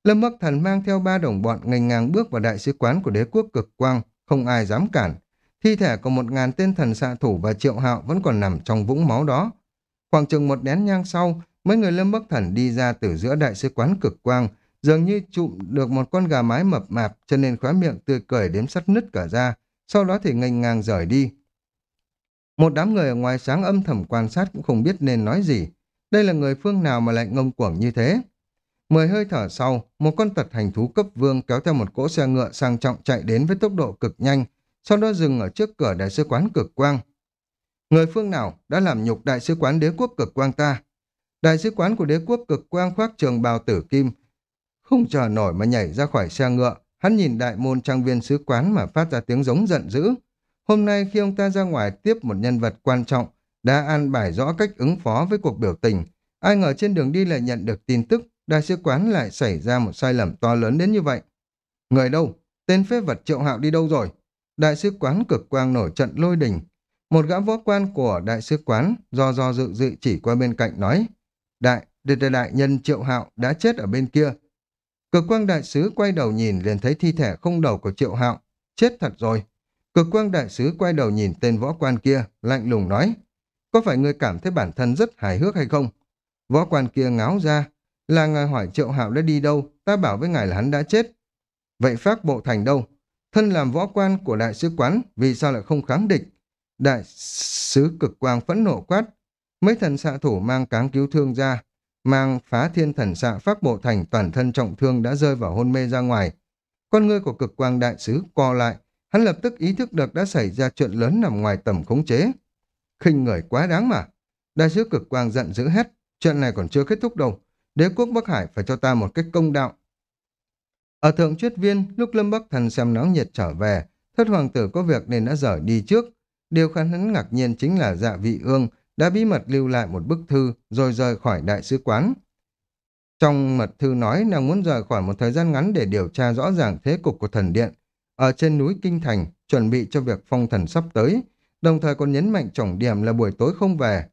Lâm Bắc Thần mang theo ba đồng bọn ngành ngang bước vào đại sứ quán của đế quốc cực quang, không ai dám cản. Thi thể của một ngàn tên thần xạ thủ và triệu hạo vẫn còn nằm trong vũng máu đó. Khoảng chừng một nén nhang sau, mấy người Lâm Bắc Thần đi ra từ giữa đại sứ quán cực quang, dường như chụm được một con gà mái mập mạp cho nên khóe miệng tươi cười đếm sắt nứt cả ra, sau đó thì ngành ngang rời đi. Một đám người ở ngoài sáng âm thầm quan sát cũng không biết nên nói gì. Đây là người phương nào mà lại ngông cuồng như thế? Mười hơi thở sau, một con tật hành thú cấp vương kéo theo một cỗ xe ngựa sang trọng chạy đến với tốc độ cực nhanh, sau đó dừng ở trước cửa đại sứ quán cực quang. Người phương nào đã làm nhục đại sứ quán đế quốc cực quang ta? Đại sứ quán của đế quốc cực quang khoác trường bào tử kim, không chờ nổi mà nhảy ra khỏi xe ngựa, hắn nhìn đại môn trang viên sứ quán mà phát ra tiếng giống giận dữ. Hôm nay khi ông ta ra ngoài tiếp một nhân vật quan trọng, đã an bài rõ cách ứng phó với cuộc biểu tình, ai ngờ trên đường đi lại nhận được tin tức đại sứ quán lại xảy ra một sai lầm to lớn đến như vậy. Người đâu? Tên phế vật triệu hạo đi đâu rồi? Đại sứ quán cực quang nổi trận lôi đình. Một gã võ quan của đại sứ quán do do dự dự chỉ qua bên cạnh nói Đại, đại, đại nhân triệu hạo đã chết ở bên kia. Cực quang đại sứ quay đầu nhìn liền thấy thi thể không đầu của triệu hạo. Chết thật rồi. Cực quang đại sứ quay đầu nhìn tên võ quan kia, lạnh lùng nói Có phải người cảm thấy bản thân rất hài hước hay không? Võ quan kia ngáo ra, là ngài hỏi triệu hạo đã đi đâu, ta bảo với ngài là hắn đã chết. Vậy phát bộ thành đâu? Thân làm võ quan của đại sứ quán, vì sao lại không kháng địch? Đại sứ cực quang phẫn nộ quát. Mấy thần xạ thủ mang cáng cứu thương ra, mang phá thiên thần xạ phát bộ thành toàn thân trọng thương đã rơi vào hôn mê ra ngoài. Con ngươi của cực quang đại sứ co lại, hắn lập tức ý thức được đã xảy ra chuyện lớn nằm ngoài tầm khống chế. khinh người quá đáng mà. Đại sứ cực quang giận dữ hét, chuyện này còn chưa kết thúc đâu, đế quốc Bắc Hải phải cho ta một cách công đạo. Ở thượng truyết viên, lúc Lâm Bắc Thần xem náo nhiệt trở về, thất hoàng tử có việc nên đã rời đi trước. Điều khiến hắn ngạc nhiên chính là dạ vị ương đã bí mật lưu lại một bức thư rồi rời khỏi đại sứ quán. Trong mật thư nói nàng muốn rời khỏi một thời gian ngắn để điều tra rõ ràng thế cục của thần điện ở trên núi Kinh Thành, chuẩn bị cho việc phong thần sắp tới, đồng thời còn nhấn mạnh trọng điểm là buổi tối không về.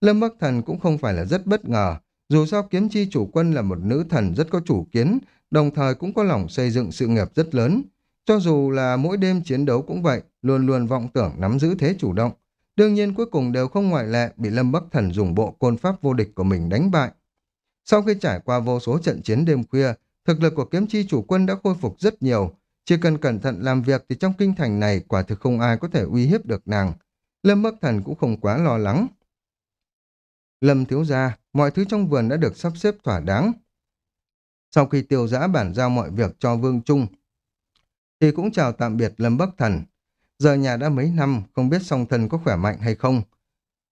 Lâm Bắc Thần cũng không phải là rất bất ngờ, dù sao kiếm chi chủ quân là một nữ thần rất có chủ kiến, đồng thời cũng có lòng xây dựng sự nghiệp rất lớn. Cho dù là mỗi đêm chiến đấu cũng vậy, luôn luôn vọng tưởng nắm giữ thế chủ động. Đương nhiên cuối cùng đều không ngoại lệ bị Lâm Bắc Thần dùng bộ côn pháp vô địch của mình đánh bại. Sau khi trải qua vô số trận chiến đêm khuya, thực lực của kiếm chi chủ quân đã khôi phục rất nhiều. Chỉ cần cẩn thận làm việc thì trong kinh thành này quả thực không ai có thể uy hiếp được nàng. Lâm Bắc Thần cũng không quá lo lắng. Lâm thiếu gia, mọi thứ trong vườn đã được sắp xếp thỏa đáng. Sau khi tiêu giã bản giao mọi việc cho Vương Trung, thì cũng chào tạm biệt Lâm Bắc Thần. Giờ nhà đã mấy năm, không biết song thân có khỏe mạnh hay không.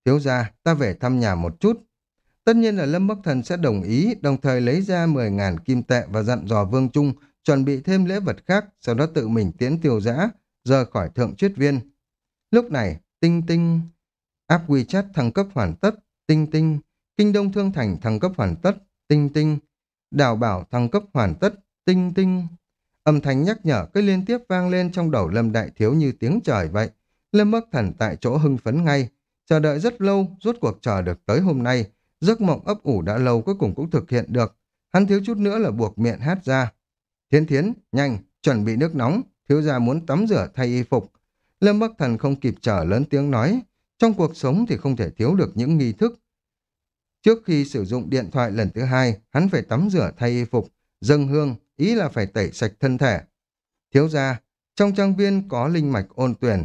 Thiếu gia, ta về thăm nhà một chút. Tất nhiên là Lâm Bắc Thần sẽ đồng ý, đồng thời lấy ra 10.000 kim tệ và dặn dò Vương Trung chuẩn bị thêm lễ vật khác, sau đó tự mình tiến tiêu giã, rời khỏi thượng triết viên. Lúc này, tinh tinh, áp WeChat thăng cấp hoàn tất, tinh tinh, kinh đông thương thành thăng cấp hoàn tất, tinh tinh, đào bảo thăng cấp hoàn tất, tinh tinh. Âm thanh nhắc nhở cứ liên tiếp vang lên trong đầu Lâm Đại Thiếu như tiếng trời vậy. Lâm Bắc Thần tại chỗ hưng phấn ngay, chờ đợi rất lâu, rốt cuộc chờ được tới hôm nay. Giấc mộng ấp ủ đã lâu cuối cùng cũng thực hiện được. Hắn thiếu chút nữa là buộc miệng hát ra. Thiến thiến, nhanh, chuẩn bị nước nóng, thiếu gia muốn tắm rửa thay y phục. Lâm Bắc Thần không kịp chờ lớn tiếng nói, trong cuộc sống thì không thể thiếu được những nghi thức. Trước khi sử dụng điện thoại lần thứ hai, hắn phải tắm rửa thay y phục, dâng hương, ý là phải tẩy sạch thân thể. Thiếu ra, trong trang viên có linh mạch ôn tuyển,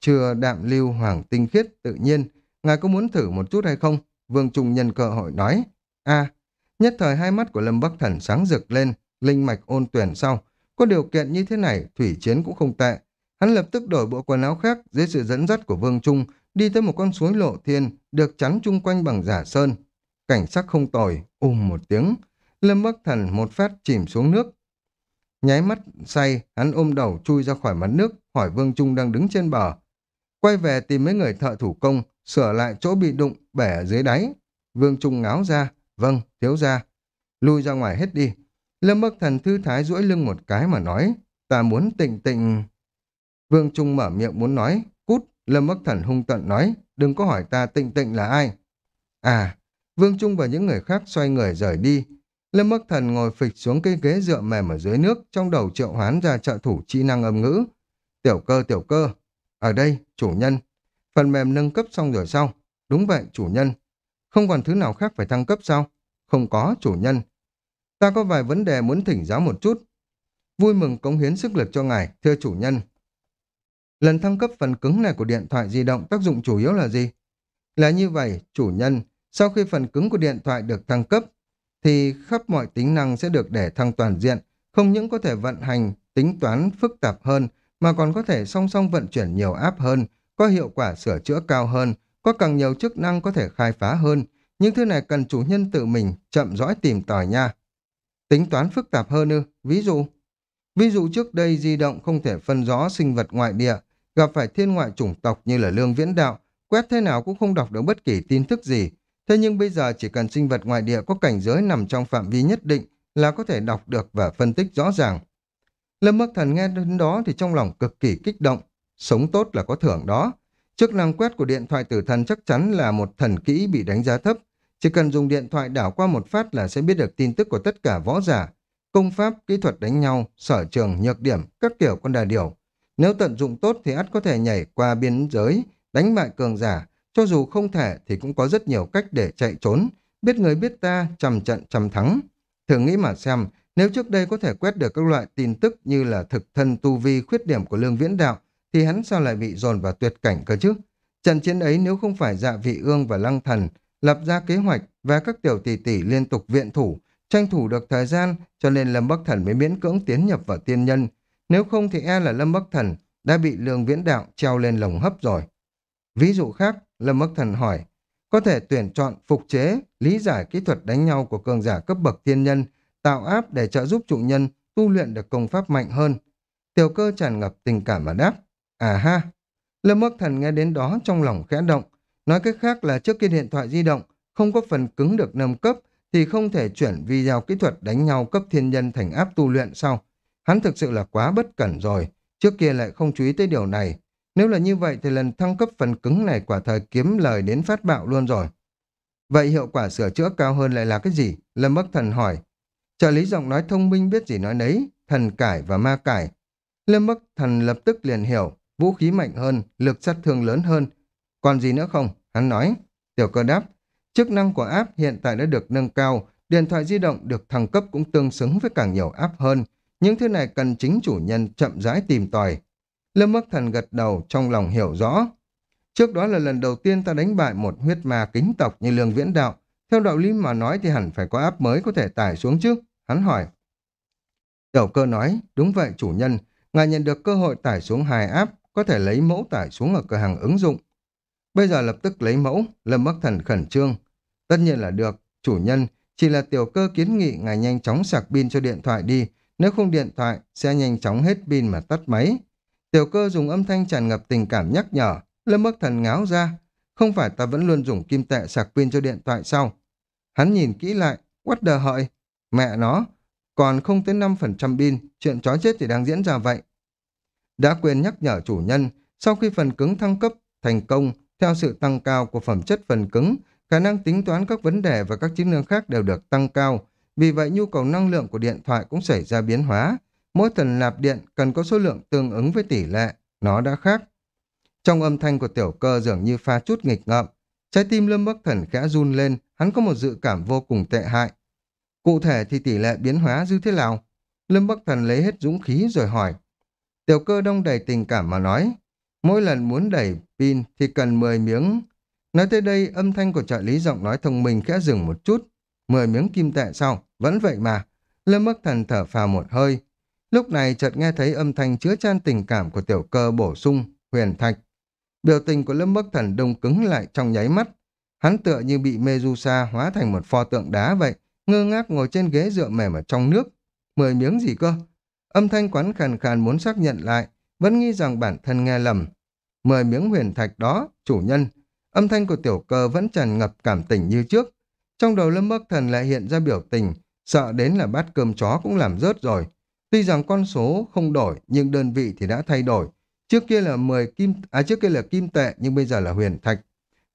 chưa đạm lưu hoàng tinh khiết tự nhiên, ngài có muốn thử một chút hay không? Vương Trung nhân cơ hội nói. a nhất thời hai mắt của Lâm Bắc Thần sáng rực lên, linh mạch ôn tuyển sau. Có điều kiện như thế này, thủy chiến cũng không tệ. Hắn lập tức đổi bộ quần áo khác dưới sự dẫn dắt của Vương Trung, đi tới một con suối lộ thiên, được chắn chung quanh bằng giả sơn. Cảnh sắc không tồi, ùm một tiếng. Lâm Bắc Thần một phát chìm xuống nước. Nháy mắt say, hắn ôm đầu chui ra khỏi mặt nước, hỏi Vương Trung đang đứng trên bờ. Quay về tìm mấy người thợ thủ công, sửa lại chỗ bị đụng, bẻ ở dưới đáy. Vương Trung ngáo ra, vâng, thiếu ra. Lui ra ngoài hết đi. Lâm Bắc Thần thư thái duỗi lưng một cái mà nói, ta muốn tịnh tịnh... Vương Trung mở miệng muốn nói, cút, Lâm Bắc Thần hung tận nói, đừng có hỏi ta tịnh tịnh là ai. À, Vương Trung và những người khác xoay người rời đi. Lâm Bắc Thần ngồi phịch xuống cây ghế dựa mềm ở dưới nước, trong đầu triệu hoán ra trợ thủ chi năng âm ngữ. Tiểu cơ, tiểu cơ. Ở đây, chủ nhân. Phần mềm nâng cấp xong rồi sao? Đúng vậy, chủ nhân. Không còn thứ nào khác phải thăng cấp sao? Không có, chủ nhân. Ta có vài vấn đề muốn thỉnh giáo một chút. Vui mừng cống hiến sức lực cho ngài, thưa chủ nhân. Lần thăng cấp phần cứng này của điện thoại di động tác dụng chủ yếu là gì? Là như vậy, chủ nhân, sau khi phần cứng của điện thoại được thăng cấp, thì khắp mọi tính năng sẽ được để thăng toàn diện, không những có thể vận hành, tính toán phức tạp hơn, mà còn có thể song song vận chuyển nhiều app hơn, có hiệu quả sửa chữa cao hơn, có càng nhiều chức năng có thể khai phá hơn. Những thứ này cần chủ nhân tự mình chậm rãi tìm tòi nha. Tính toán phức tạp hơn ư, ví dụ. Ví dụ trước đây di động không thể phân rõ sinh vật ngoại địa, gặp phải thiên ngoại chủng tộc như là lương viễn đạo, quét thế nào cũng không đọc được bất kỳ tin tức gì. Thế nhưng bây giờ chỉ cần sinh vật ngoại địa có cảnh giới nằm trong phạm vi nhất định là có thể đọc được và phân tích rõ ràng. Lâm Bắc Thần nghe đến đó thì trong lòng cực kỳ kích động. Sống tốt là có thưởng đó. Chức năng quét của điện thoại tử thần chắc chắn là một thần kỹ bị đánh giá thấp. Chỉ cần dùng điện thoại đảo qua một phát là sẽ biết được tin tức của tất cả võ giả. Công pháp, kỹ thuật đánh nhau, sở trường, nhược điểm, các kiểu con đà điểu. Nếu tận dụng tốt thì ắt có thể nhảy qua biên giới, đánh bại cường giả. Cho dù không thể thì cũng có rất nhiều cách để chạy trốn. Biết người biết ta, trăm trận trăm thắng. Thử nghĩ mà xem, nếu trước đây có thể quét được các loại tin tức như là thực thân tu vi khuyết điểm của lương viễn đạo, thì hắn sao lại bị dồn vào tuyệt cảnh cơ chứ? Trận chiến ấy nếu không phải dạ vị ương và lăng thần lập ra kế hoạch và các tiểu tỷ tỷ liên tục viện thủ, tranh thủ được thời gian cho nên Lâm Bắc Thần mới miễn cưỡng tiến nhập vào tiên nhân. Nếu không thì e là Lâm Bắc Thần đã bị lương viễn đạo treo lên lồng hấp rồi. Ví dụ khác, Lâm Bắc Thần hỏi, có thể tuyển chọn phục chế, lý giải kỹ thuật đánh nhau của cường giả cấp bậc thiên nhân, tạo áp để trợ giúp chủ nhân tu luyện được công pháp mạnh hơn. Tiểu cơ tràn ngập tình cảm và đáp, À ha, Lâm Bắc Thần nghe đến đó trong lòng khẽ động. Nói cách khác là trước kia điện thoại di động không có phần cứng được nâng cấp thì không thể chuyển video kỹ thuật đánh nhau cấp thiên nhân thành áp tu luyện sau. Hắn thực sự là quá bất cẩn rồi. Trước kia lại không chú ý tới điều này. Nếu là như vậy thì lần thăng cấp phần cứng này quả thời kiếm lời đến phát bạo luôn rồi. Vậy hiệu quả sửa chữa cao hơn lại là cái gì? Lâm Bắc Thần hỏi. Trợ lý giọng nói thông minh biết gì nói nấy, thần cải và ma cải. Lâm Bắc Thần lập tức liền hiểu, vũ khí mạnh hơn, lực sát thương lớn hơn. Còn gì nữa không? Hắn nói. Tiểu cơ đáp, chức năng của app hiện tại đã được nâng cao, điện thoại di động được thăng cấp cũng tương xứng với càng nhiều app hơn. Những thứ này cần chính chủ nhân chậm rãi tìm tòi. Lâm Bắc Thần gật đầu trong lòng hiểu rõ. Trước đó là lần đầu tiên ta đánh bại một huyết ma kính tộc như lương viễn đạo. Theo đạo lý mà nói thì hẳn phải có áp mới có thể tải xuống chứ. Hắn hỏi. Tiểu cơ nói, đúng vậy chủ nhân, ngài nhận được cơ hội tải xuống hai áp có thể lấy mẫu tải xuống ở cửa hàng ứng dụng. Bây giờ lập tức lấy mẫu, Lâm Bắc Thần khẩn trương. Tất nhiên là được, chủ nhân, chỉ là tiểu cơ kiến nghị ngài nhanh chóng sạc pin cho điện thoại đi, nếu không điện thoại sẽ nhanh chóng hết pin mà tắt máy. Tiểu cơ dùng âm thanh tràn ngập tình cảm nhắc nhở, Lâm Bắc Thần ngáo ra. Không phải ta vẫn luôn dùng kim tệ sạc pin cho điện thoại sao? Hắn nhìn kỹ lại, quát đờ hợi. Mẹ nó, còn không tới 5% pin, chuyện chó chết thì đang diễn ra vậy. Đã quên nhắc nhở chủ nhân, sau khi phần cứng thăng cấp thành công, theo sự tăng cao của phẩm chất phần cứng, khả năng tính toán các vấn đề và các chức năng khác đều được tăng cao. Vì vậy nhu cầu năng lượng của điện thoại cũng xảy ra biến hóa. Mỗi tần nạp điện cần có số lượng tương ứng với tỷ lệ, nó đã khác. Trong âm thanh của tiểu cơ dường như pha chút nghịch ngợm, trái tim Lâm Bắc Thần khẽ run lên, hắn có một dự cảm vô cùng tệ hại. Cụ thể thì tỷ lệ biến hóa như thế nào? Lâm Bắc Thần lấy hết dũng khí rồi hỏi. Tiểu cơ đông đầy tình cảm mà nói, mỗi lần muốn đẩy pin thì cần 10 miếng. Nói tới đây, âm thanh của trợ lý giọng nói thông minh khẽ dừng một chút. 10 miếng kim tệ sau, vẫn vậy mà. Lâm Bắc Thần thở phào một hơi. Lúc này chợt nghe thấy âm thanh chứa chan tình cảm của tiểu cơ bổ sung, huyền thạch. Biểu tình của Lâm Bắc Thần đông cứng lại trong nháy mắt. Hắn tựa như bị Medusa hóa thành một pho tượng đá vậy, ngơ ngác ngồi trên ghế dựa mềm ở trong nước. Mười miếng gì cơ? Âm thanh quán khàn khàn muốn xác nhận lại, vẫn nghi rằng bản thân nghe lầm. Mười miếng huyền thạch đó, chủ nhân. Âm thanh của tiểu cơ vẫn tràn ngập cảm tình như trước. Trong đầu Lâm Bắc Thần lại hiện ra biểu tình, sợ đến là bát cơm chó cũng làm rớt rồi. Tuy rằng con số không đổi, nhưng đơn vị thì đã thay đổi. Trước kia là 10 kim, à trước kia là kim tệ, nhưng bây giờ là huyền thạch.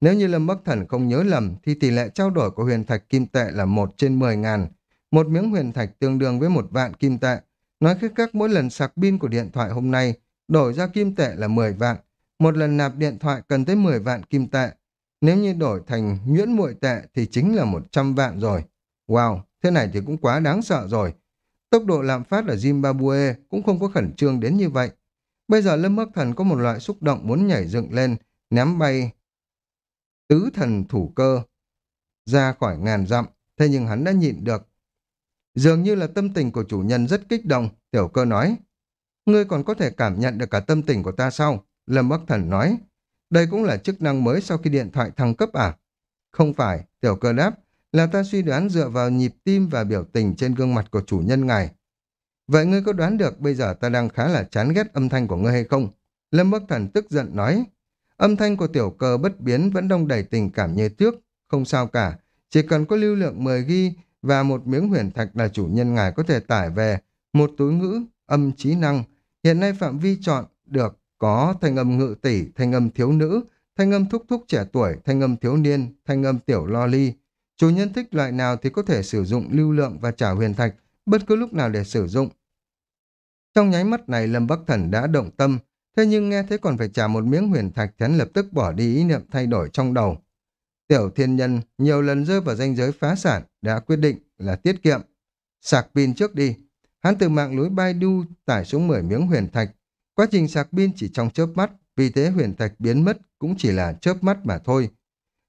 Nếu như Lâm Bắc Thần không nhớ lầm, thì tỷ lệ trao đổi của huyền thạch kim tệ là 1 trên 10 ngàn. Một miếng huyền thạch tương đương với một vạn kim tệ. Nói cách khác mỗi lần sạc pin của điện thoại hôm nay, đổi ra kim tệ là 10 vạn. Một lần nạp điện thoại cần tới 10 vạn kim tệ. Nếu như đổi thành nhuyễn muội tệ thì chính là 100 vạn rồi. Wow, thế này thì cũng quá đáng sợ rồi. Tốc độ lạm phát ở Zimbabwe cũng không có khẩn trương đến như vậy. Bây giờ Lâm Bắc Thần có một loại xúc động muốn nhảy dựng lên, ném bay tứ thần thủ cơ. ra khỏi ngàn dặm, thế nhưng hắn đã nhịn được. Dường như là tâm tình của chủ nhân rất kích động, tiểu cơ nói. Ngươi còn có thể cảm nhận được cả tâm tình của ta sao? Lâm Bắc Thần nói. Đây cũng là chức năng mới sau khi điện thoại thăng cấp à? Không phải, tiểu cơ đáp, là ta suy đoán dựa vào nhịp tim và biểu tình trên gương mặt của chủ nhân ngài. Vậy ngươi có đoán được bây giờ ta đang khá là chán ghét âm thanh của ngươi hay không? Lâm Bắc Thần tức giận nói. Âm thanh của tiểu cơ bất biến vẫn đông đầy tình cảm như trước, không sao cả. Chỉ cần có lưu lượng 10 ghi và một miếng huyền thạch là chủ nhân ngài có thể tải về một túi ngữ âm trí năng. Hiện nay phạm vi chọn được có thanh âm ngự tỷ, thanh âm thiếu nữ, thanh âm thúc thúc trẻ tuổi, thanh âm thiếu niên, thanh âm tiểu lo ly. Chủ nhân thích loại nào thì có thể sử dụng lưu lượng và trả huyền thạch bất cứ lúc nào để sử dụng. Trong nháy mắt này Lâm Bắc Thần đã động tâm, thế nhưng nghe thấy còn phải trả một miếng huyền thạch hắn lập tức bỏ đi ý niệm thay đổi trong đầu. Tiểu thiên nhân nhiều lần rơi vào danh giới phá sản đã quyết định là tiết kiệm. Sạc pin trước đi. Hắn từ mạng lưới Baidu tải xuống 10 miếng huyền thạch. Quá trình sạc pin chỉ trong chớp mắt, vì thế huyền thạch biến mất cũng chỉ là chớp mắt mà thôi.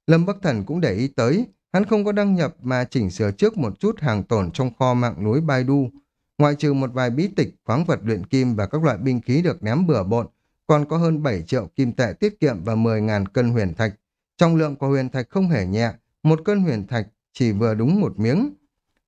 Lâm Bắc Thần cũng để ý tới, hắn không có đăng nhập mà chỉnh sửa trước một chút hàng tồn trong kho mạng núi Baidu. Ngoại trừ một vài bí tịch, khoáng vật luyện kim và các loại binh khí được ném bừa bộn, còn có hơn 7 triệu kim tệ tiết kiệm và 10.000 cân huyền thạch. Trọng lượng của huyền thạch không hề nhẹ, một cân huyền thạch chỉ vừa đúng một miếng.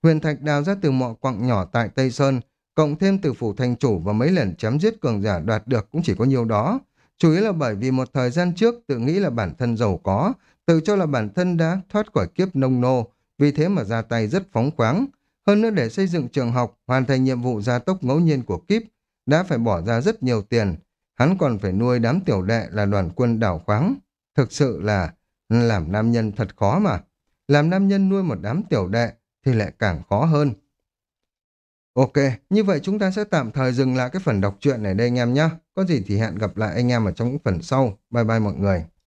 Huyền thạch đào ra từ mọ quặng nhỏ tại Tây Sơn, cộng thêm từ phủ thành chủ và mấy lần chém giết cường giả đoạt được cũng chỉ có nhiêu đó. Chủ yếu là bởi vì một thời gian trước tự nghĩ là bản thân giàu có, tự cho là bản thân đã thoát khỏi kiếp nông nô, vì thế mà ra tay rất phóng khoáng. Hơn nữa để xây dựng trường học, hoàn thành nhiệm vụ gia tốc ngẫu nhiên của kiếp, đã phải bỏ ra rất nhiều tiền. Hắn còn phải nuôi đám tiểu đệ là đoàn quân đảo khoáng. Thực sự là làm nam nhân thật khó mà. Làm nam nhân nuôi một đám tiểu đệ thì lại càng khó hơn. Ok, như vậy chúng ta sẽ tạm thời dừng lại cái phần đọc truyện này đây anh em nhé. Có gì thì hẹn gặp lại anh em ở trong những phần sau. Bye bye mọi người.